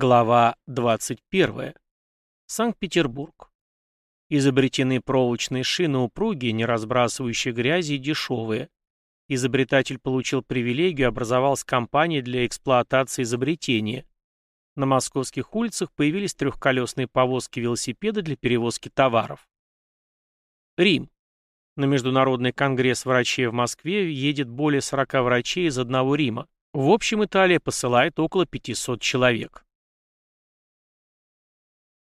Глава 21. Санкт-Петербург. Изобретены проволочные шины упругие, не разбрасывающие грязи и дешевые. Изобретатель получил привилегию, образовалась компания для эксплуатации изобретения. На московских улицах появились трехколесные повозки-велосипеды для перевозки товаров. Рим. На Международный конгресс врачей в Москве едет более 40 врачей из одного Рима. В общем, Италия посылает около 500 человек.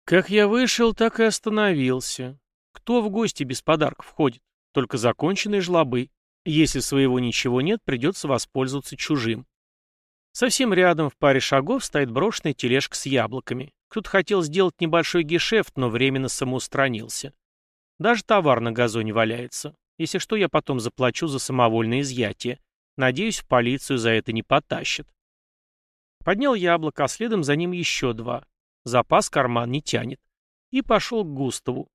Как я вышел, так и остановился. Кто в гости без подарков входит? Только законченные жлобы. Если своего ничего нет, придется воспользоваться чужим. Совсем рядом, в паре шагов, стоит брошенная тележка с яблоками. Кто-то хотел сделать небольшой гешефт, но временно самоустранился. Даже товар на газоне валяется. Если что, я потом заплачу за самовольное изъятие. Надеюсь, в полицию за это не потащат. Поднял яблоко, а следом за ним еще два. Запас карман не тянет. И пошел к Густаву.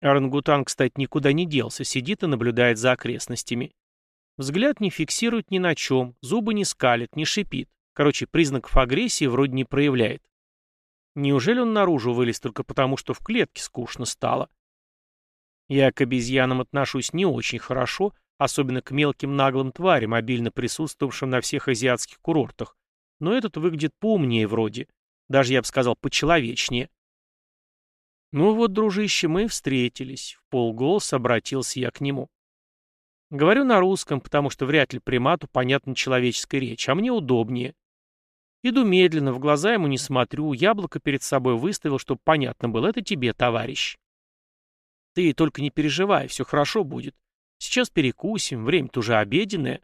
Орангутан, кстати, никуда не делся, сидит и наблюдает за окрестностями. Взгляд не фиксирует ни на чем, зубы не скалит, не шипит. Короче, признаков агрессии вроде не проявляет. Неужели он наружу вылез только потому, что в клетке скучно стало? Я к обезьянам отношусь не очень хорошо, особенно к мелким наглым тварям, обильно присутствовавшим на всех азиатских курортах. Но этот выглядит поумнее вроде. Даже, я бы сказал, почеловечнее. Ну вот, дружище, мы встретились. В полголоса обратился я к нему. Говорю на русском, потому что вряд ли примату понятна человеческая речь, а мне удобнее. Иду медленно, в глаза ему не смотрю, яблоко перед собой выставил, чтобы понятно было, это тебе, товарищ. Ты только не переживай, все хорошо будет. Сейчас перекусим, время-то уже обеденное.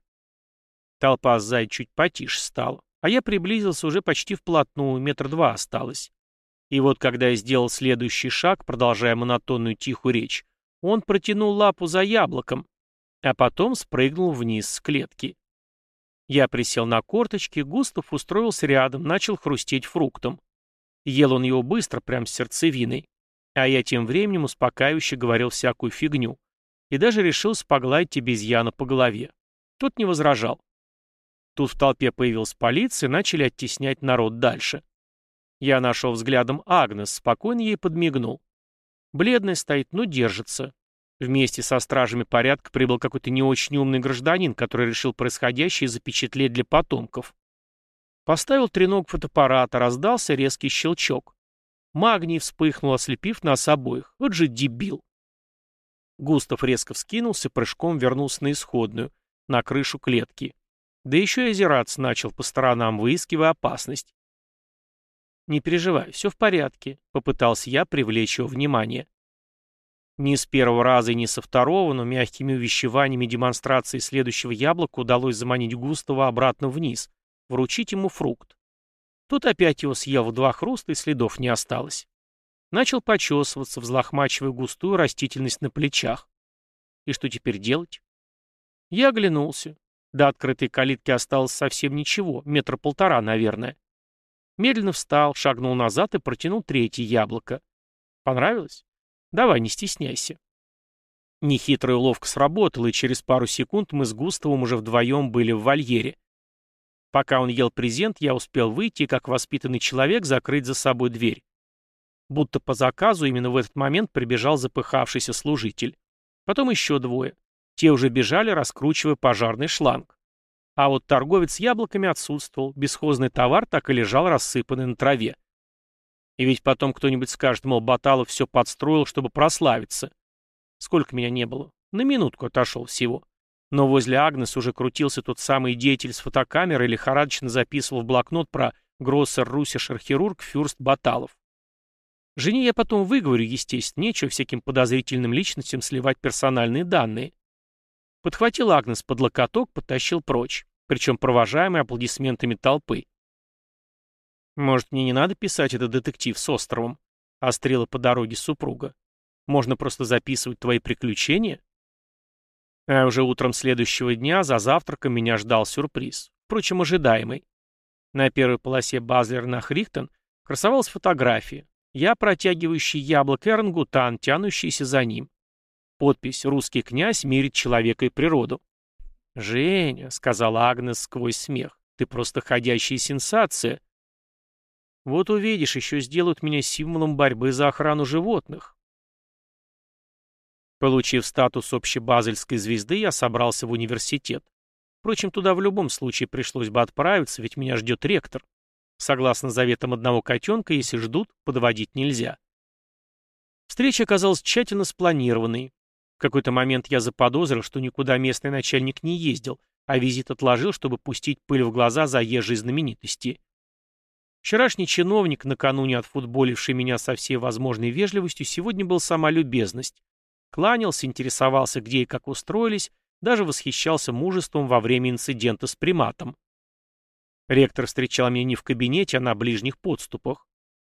Толпа сзади чуть потише стала. А я приблизился уже почти вплотную, метр два осталось. И вот когда я сделал следующий шаг, продолжая монотонную тихую речь, он протянул лапу за яблоком, а потом спрыгнул вниз с клетки. Я присел на корточки, Густав устроился рядом, начал хрустеть фруктом. Ел он его быстро, прям с сердцевиной. А я тем временем успокаивающе говорил всякую фигню. И даже решился погладить обезьяну по голове. Тот не возражал. Тут в толпе появилась полиция, начали оттеснять народ дальше. Я нашел взглядом Агнес, спокойно ей подмигнул. Бледная стоит, но держится. Вместе со стражами порядка прибыл какой-то не очень умный гражданин, который решил происходящее запечатлеть для потомков. Поставил треног фотоаппарата, раздался резкий щелчок. Магний вспыхнул, ослепив нас обоих. Вот же дебил. Густав резко вскинулся, прыжком вернулся на исходную, на крышу клетки. Да еще и озираться начал по сторонам, выискивая опасность. «Не переживай, все в порядке», — попытался я привлечь его внимание. Ни с первого раза и ни со второго, но мягкими увещеваниями демонстрации следующего яблока удалось заманить Густава обратно вниз, вручить ему фрукт. Тут опять его съел в два хруста, и следов не осталось. Начал почесываться, взлохмачивая густую растительность на плечах. И что теперь делать? Я оглянулся. До открытой калитки осталось совсем ничего, метра полтора, наверное. Медленно встал, шагнул назад и протянул третье яблоко. Понравилось? Давай, не стесняйся. Нехитрая уловка сработала, и через пару секунд мы с Густавом уже вдвоем были в вольере. Пока он ел презент, я успел выйти и, как воспитанный человек, закрыть за собой дверь. Будто по заказу именно в этот момент прибежал запыхавшийся служитель. Потом еще двое. Те уже бежали, раскручивая пожарный шланг. А вот торговец яблоками отсутствовал, бесхозный товар так и лежал рассыпанный на траве. И ведь потом кто-нибудь скажет, мол, Баталов все подстроил, чтобы прославиться. Сколько меня не было? На минутку отошел всего. Но возле Агнес уже крутился тот самый деятель с фотокамерой лихорадочно записывал в блокнот про Гроссер Русишер хирург Фюрст Баталов. Жене я потом выговорю, естественно, нечего всяким подозрительным личностям сливать персональные данные. Подхватил Агнес под локоток, потащил прочь, причем провожаемый аплодисментами толпы. «Может, мне не надо писать этот детектив с островом?» — острела по дороге супруга. «Можно просто записывать твои приключения?» А уже утром следующего дня за завтраком меня ждал сюрприз, впрочем, ожидаемый. На первой полосе Базлер на Хрихтон красовалась фотография. Я, протягивающий яблоко и орангутан, тянущийся за ним. Подпись «Русский князь мирит человека и природу». «Женя», — сказала Агнес сквозь смех, — «ты просто ходящая сенсация». Вот увидишь, еще сделают меня символом борьбы за охрану животных. Получив статус общебазельской звезды, я собрался в университет. Впрочем, туда в любом случае пришлось бы отправиться, ведь меня ждет ректор. Согласно заветам одного котенка, если ждут, подводить нельзя. Встреча оказалась тщательно спланированной. В какой-то момент я заподозрил, что никуда местный начальник не ездил, а визит отложил, чтобы пустить пыль в глаза заезжей знаменитости. Вчерашний чиновник, накануне отфутболивший меня со всей возможной вежливостью, сегодня был сама любезность. Кланялся, интересовался, где и как устроились, даже восхищался мужеством во время инцидента с приматом. Ректор встречал меня не в кабинете, а на ближних подступах.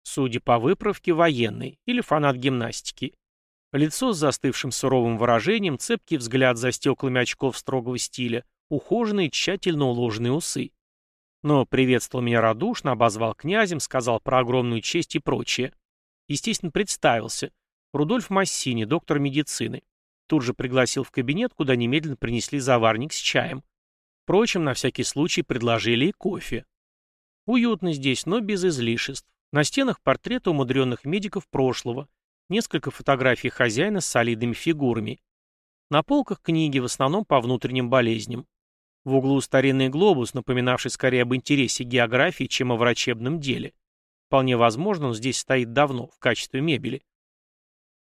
Судя по выправке, военный или фанат гимнастики. Лицо с застывшим суровым выражением, цепкий взгляд за стеклами очков строгого стиля, ухоженные, тщательно уложенные усы. Но приветствовал меня радушно, обозвал князем, сказал про огромную честь и прочее. Естественно, представился. Рудольф Массини, доктор медицины. Тут же пригласил в кабинет, куда немедленно принесли заварник с чаем. Впрочем, на всякий случай предложили и кофе. Уютно здесь, но без излишеств. На стенах портреты умудренных медиков прошлого, несколько фотографий хозяина с солидными фигурами. На полках книги, в основном по внутренним болезням. В углу старинный глобус, напоминавший скорее об интересе географии, чем о врачебном деле. Вполне возможно, он здесь стоит давно, в качестве мебели.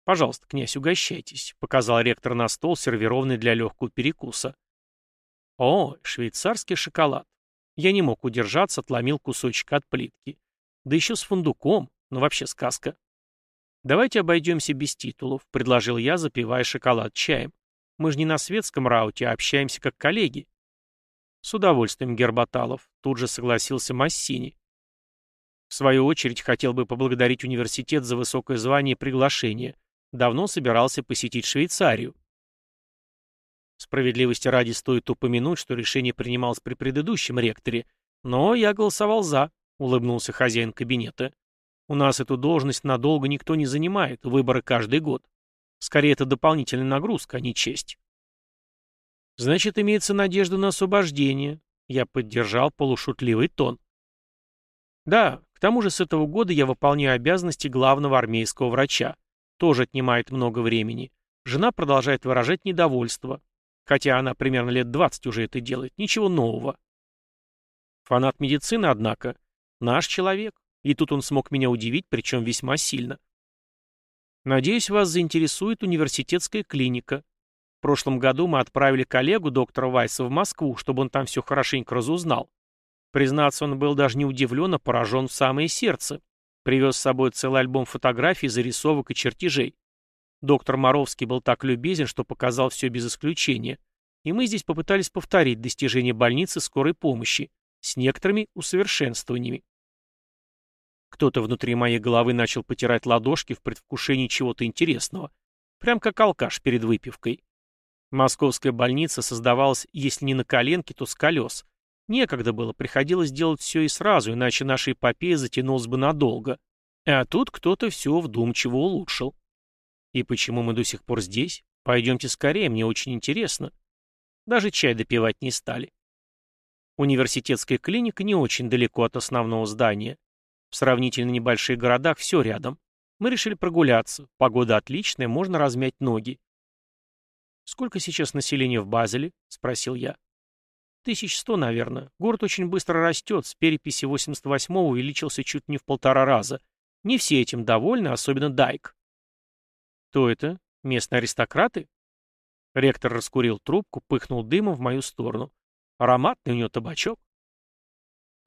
«Пожалуйста, князь, угощайтесь», — показал ректор на стол, сервированный для легкого перекуса. «О, швейцарский шоколад». Я не мог удержаться, отломил кусочек от плитки. Да еще с фундуком, ну вообще сказка. «Давайте обойдемся без титулов», — предложил я, запивая шоколад чаем. «Мы же не на светском рауте, а общаемся как коллеги». «С удовольствием, Гербаталов», — тут же согласился Массини. В свою очередь, хотел бы поблагодарить университет за высокое звание и приглашение. Давно собирался посетить Швейцарию. Справедливости ради стоит упомянуть, что решение принималось при предыдущем ректоре, но я голосовал «за», — улыбнулся хозяин кабинета. «У нас эту должность надолго никто не занимает, выборы каждый год. Скорее, это дополнительная нагрузка, а не честь». «Значит, имеется надежда на освобождение», — я поддержал полушутливый тон. «Да, к тому же с этого года я выполняю обязанности главного армейского врача. Тоже отнимает много времени. Жена продолжает выражать недовольство. Хотя она примерно лет 20 уже это делает. Ничего нового. Фанат медицины, однако, наш человек. И тут он смог меня удивить, причем весьма сильно. Надеюсь, вас заинтересует университетская клиника. В прошлом году мы отправили коллегу, доктора Вайса, в Москву, чтобы он там все хорошенько разузнал. Признаться, он был даже не удивлен, а поражен в самое сердце. Привез с собой целый альбом фотографий, зарисовок и чертежей. Доктор Моровский был так любезен, что показал все без исключения. И мы здесь попытались повторить достижения больницы скорой помощи с некоторыми усовершенствованиями. Кто-то внутри моей головы начал потирать ладошки в предвкушении чего-то интересного. Прям как алкаш перед выпивкой. Московская больница создавалась, если не на коленке, то с колес. Некогда было, приходилось делать все и сразу, иначе наша эпопея затянулась бы надолго. А тут кто-то все вдумчиво улучшил. И почему мы до сих пор здесь? Пойдемте скорее, мне очень интересно. Даже чай допивать не стали. Университетская клиника не очень далеко от основного здания. В сравнительно небольших городах все рядом. Мы решили прогуляться. Погода отличная, можно размять ноги. «Сколько сейчас населения в Базеле?» — спросил я. «Тысяч сто, наверное. Город очень быстро растет. С переписи 88-го увеличился чуть не в полтора раза. Не все этим довольны, особенно Дайк. «Кто это? Местные аристократы?» Ректор раскурил трубку, пыхнул дымом в мою сторону. Ароматный у него табачок.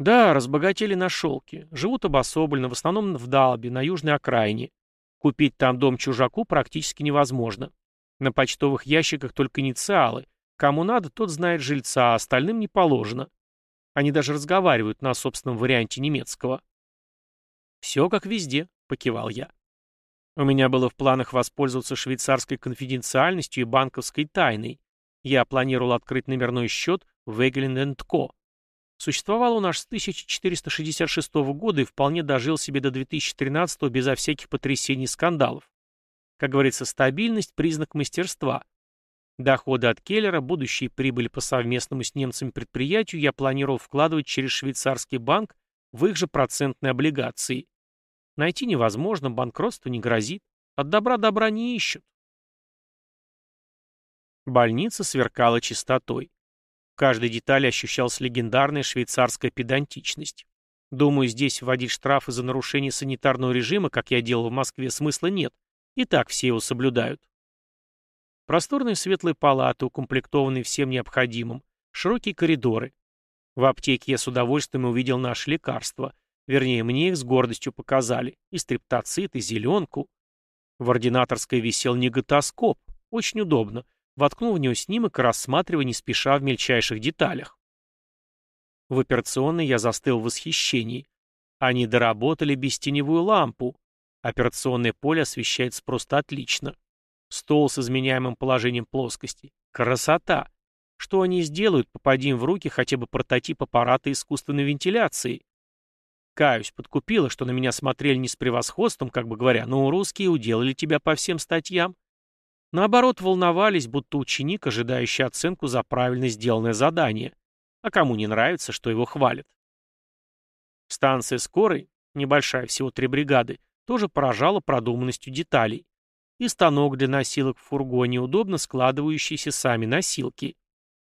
Да, разбогатели на шелке. Живут обособленно, в основном в Далбе, на южной окраине. Купить там дом чужаку практически невозможно. На почтовых ящиках только инициалы. Кому надо, тот знает жильца, а остальным не положено. Они даже разговаривают на собственном варианте немецкого. «Все как везде», — покивал я. У меня было в планах воспользоваться швейцарской конфиденциальностью и банковской тайной. Я планировал открыть номерной счет в Эгелин Ко. Существовал он аж с 1466 года и вполне дожил себе до 2013 безо всяких потрясений и скандалов. Как говорится, стабильность – признак мастерства. Доходы от Келлера, будущие прибыли по совместному с немцами предприятию я планировал вкладывать через швейцарский банк в их же процентные облигации. Найти невозможно, банкротство не грозит. От добра добра не ищут. Больница сверкала чистотой. Каждой детали ощущалась легендарная швейцарская педантичность. Думаю, здесь вводить штрафы за нарушение санитарного режима, как я делал в Москве, смысла нет. И так все его соблюдают. Просторные светлые палаты, укомплектованные всем необходимым, широкие коридоры. В аптеке я с удовольствием увидел наши лекарства. Вернее, мне их с гордостью показали. И стриптоцит, и зеленку. В ординаторской висел неготоскоп. Очень удобно. Воткнул в него снимок и рассматривая не спеша в мельчайших деталях. В операционной я застыл в восхищении. Они доработали бестеневую лампу. Операционное поле освещается просто отлично. Стол с изменяемым положением плоскости. Красота! Что они сделают, попадим в руки хотя бы прототип аппарата искусственной вентиляции? Каюсь, подкупила, что на меня смотрели не с превосходством, как бы говоря, но русские уделали тебя по всем статьям. Наоборот, волновались, будто ученик, ожидающий оценку за правильно сделанное задание. А кому не нравится, что его хвалят. Станция скорой, небольшая, всего три бригады, тоже поражала продуманностью деталей. И станок для носилок в фургоне, удобно складывающиеся сами носилки.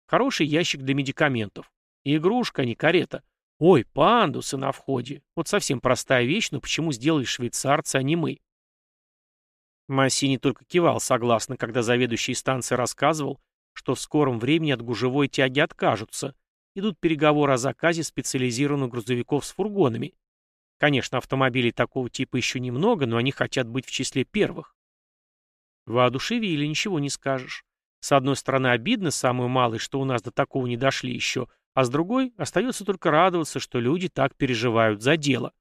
Хороший ящик для медикаментов. И игрушка, а не карета. Ой, пандусы на входе. Вот совсем простая вещь, но почему сделали швейцарцы, а не мы? Массини только кивал согласно, когда заведующий станции рассказывал, что в скором времени от гужевой тяги откажутся. Идут переговоры о заказе специализированных грузовиков с фургонами. Конечно, автомобилей такого типа еще немного, но они хотят быть в числе первых. Воодушевили, ничего не скажешь. С одной стороны, обидно, самую малость, что у нас до такого не дошли еще, а с другой, остается только радоваться, что люди так переживают за дело.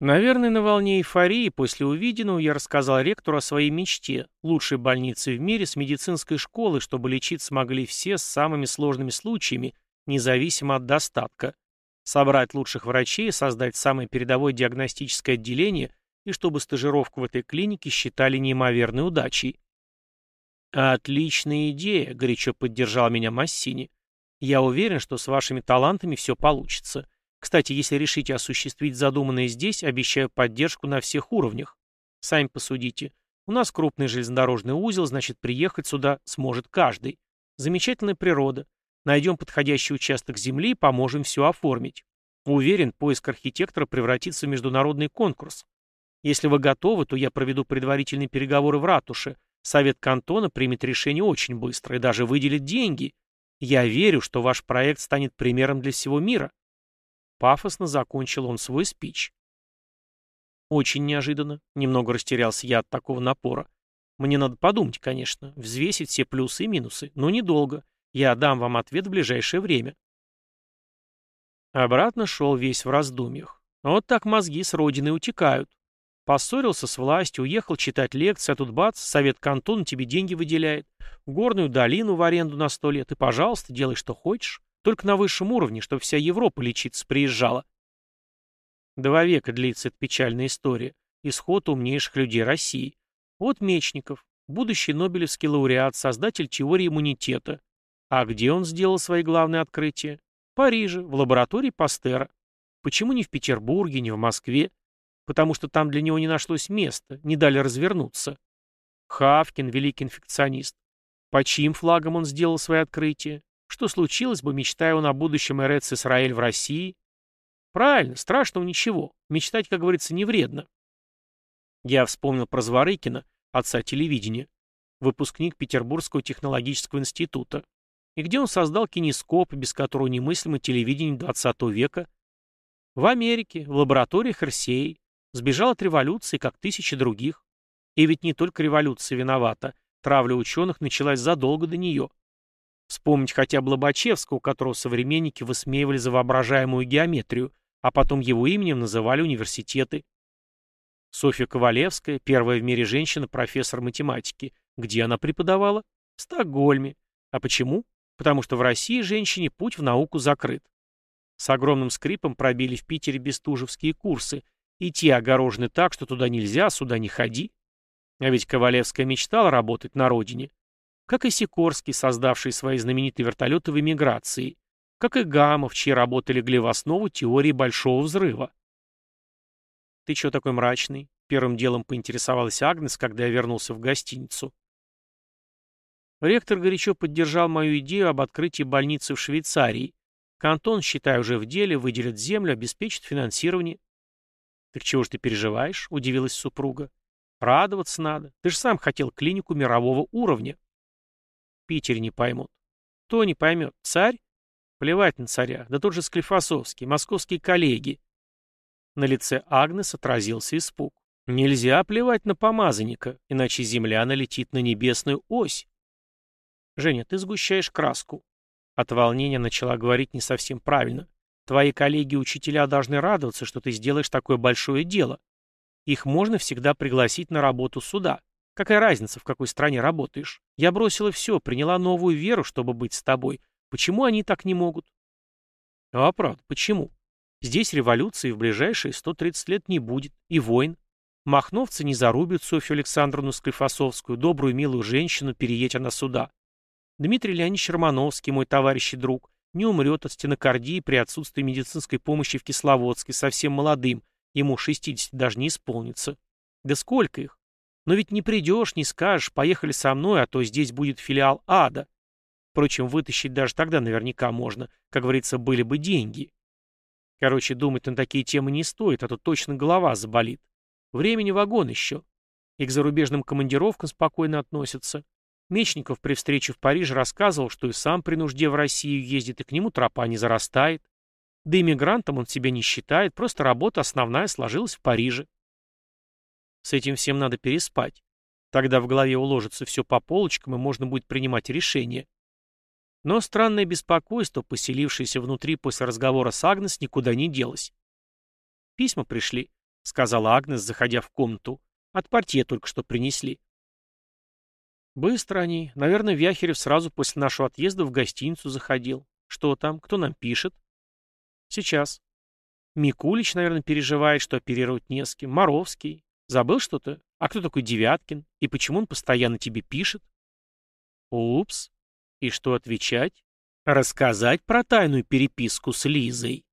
Наверное, на волне эйфории после увиденного я рассказал ректору о своей мечте – лучшей больнице в мире с медицинской школой, чтобы лечиться могли все с самыми сложными случаями, независимо от достатка. Собрать лучших врачей, создать самое передовое диагностическое отделение и чтобы стажировку в этой клинике считали неимоверной удачей. «Отличная идея», — горячо поддержал меня Массини. «Я уверен, что с вашими талантами все получится. Кстати, если решите осуществить задуманное здесь, обещаю поддержку на всех уровнях. Сами посудите. У нас крупный железнодорожный узел, значит, приехать сюда сможет каждый. Замечательная природа. Найдем подходящий участок земли и поможем все оформить. Уверен, поиск архитектора превратится в международный конкурс. Если вы готовы, то я проведу предварительные переговоры в ратуше, Совет кантона примет решение очень быстро и даже выделит деньги. Я верю, что ваш проект станет примером для всего мира. Пафосно закончил он свой спич. Очень неожиданно. Немного растерялся я от такого напора. Мне надо подумать, конечно, взвесить все плюсы и минусы, но недолго. Я дам вам ответ в ближайшее время. Обратно шел весь в раздумьях. Вот так мозги с родины утекают. Поссорился с властью, уехал читать лекции, а тут бац, совет кантона тебе деньги выделяет. Горную долину в аренду на сто лет. И, пожалуйста, делай, что хочешь. Только на высшем уровне, чтобы вся Европа лечиться приезжала. Два века длится эта печальная история. Исход умнейших людей России. Вот Мечников, будущий Нобелевский лауреат, создатель теории иммунитета. А где он сделал свои главные открытия? В Париже, в лаборатории Пастера. Почему не в Петербурге, не в Москве? потому что там для него не нашлось места, не дали развернуться. Хавкин, великий инфекционист. По чьим флагам он сделал свои открытия? Что случилось бы, мечтая он о будущем РЭЦ Израиль в России? Правильно, страшного ничего. Мечтать, как говорится, не вредно. Я вспомнил про Зворыкина, отца телевидения, выпускник Петербургского технологического института, и где он создал кинескоп, без которого немыслимо телевидение 20 века. В Америке, в лаборатории Херсей, Сбежал от революции, как тысячи других. И ведь не только революция виновата. Травля ученых началась задолго до нее. Вспомнить хотя бы Лобачевского, которого современники высмеивали за воображаемую геометрию, а потом его именем называли университеты. Софья Ковалевская, первая в мире женщина, профессор математики. Где она преподавала? В Стокгольме. А почему? Потому что в России женщине путь в науку закрыт. С огромным скрипом пробили в Питере бестужевские курсы, и те огорожены так, что туда нельзя, сюда не ходи. А ведь Ковалевская мечтала работать на родине. Как и Сикорский, создавший свои знаменитые вертолеты в эмиграции. как и Гамов, чьи работы легли в основу теории Большого Взрыва. «Ты чё такой мрачный?» — первым делом поинтересовалась Агнес, когда я вернулся в гостиницу. Ректор горячо поддержал мою идею об открытии больницы в Швейцарии. Кантон, считай, уже в деле, выделит землю, обеспечит финансирование. «Так чего ж ты переживаешь?» — удивилась супруга. «Радоваться надо. Ты же сам хотел клинику мирового уровня». Питере не поймут. Кто не поймет? Царь? Плевать на царя. Да тут же Склифосовский, московские коллеги. На лице Агнес отразился испуг. Нельзя плевать на помазанника, иначе земля налетит на небесную ось. Женя, ты сгущаешь краску. От волнения начала говорить не совсем правильно. Твои коллеги-учителя должны радоваться, что ты сделаешь такое большое дело. Их можно всегда пригласить на работу суда. Какая разница, в какой стране работаешь? Я бросила все, приняла новую веру, чтобы быть с тобой. Почему они так не могут? А правда, почему? Здесь революции в ближайшие 130 лет не будет, и войн. Махновцы не зарубят Софью Александровну Склифосовскую, добрую милую женщину, переедь она сюда. Дмитрий Леонидович Романовский, мой товарищ и друг, не умрет от стенокардии при отсутствии медицинской помощи в Кисловодске, совсем молодым, ему 60 даже не исполнится. Да сколько их? Но ведь не придешь, не скажешь, поехали со мной, а то здесь будет филиал ада. Впрочем, вытащить даже тогда наверняка можно. Как говорится, были бы деньги. Короче, думать на такие темы не стоит, а то точно голова заболит. Времени вагон еще. И к зарубежным командировкам спокойно относятся. Мечников при встрече в Париже рассказывал, что и сам при нужде в Россию ездит, и к нему тропа не зарастает. Да иммигрантом он себя не считает, просто работа основная сложилась в Париже. С этим всем надо переспать. Тогда в голове уложится все по полочкам, и можно будет принимать решение. Но странное беспокойство, поселившееся внутри после разговора с Агнес, никуда не делось. «Письма пришли», — сказала Агнес, заходя в комнату. «От партии только что принесли». «Быстро они. Наверное, Вяхерев сразу после нашего отъезда в гостиницу заходил. Что там? Кто нам пишет?» «Сейчас». Микулич, наверное, переживает, что оперировать не с кем. Моровский. Забыл что-то? А кто такой Девяткин? И почему он постоянно тебе пишет? Упс. И что отвечать? Рассказать про тайную переписку с Лизой.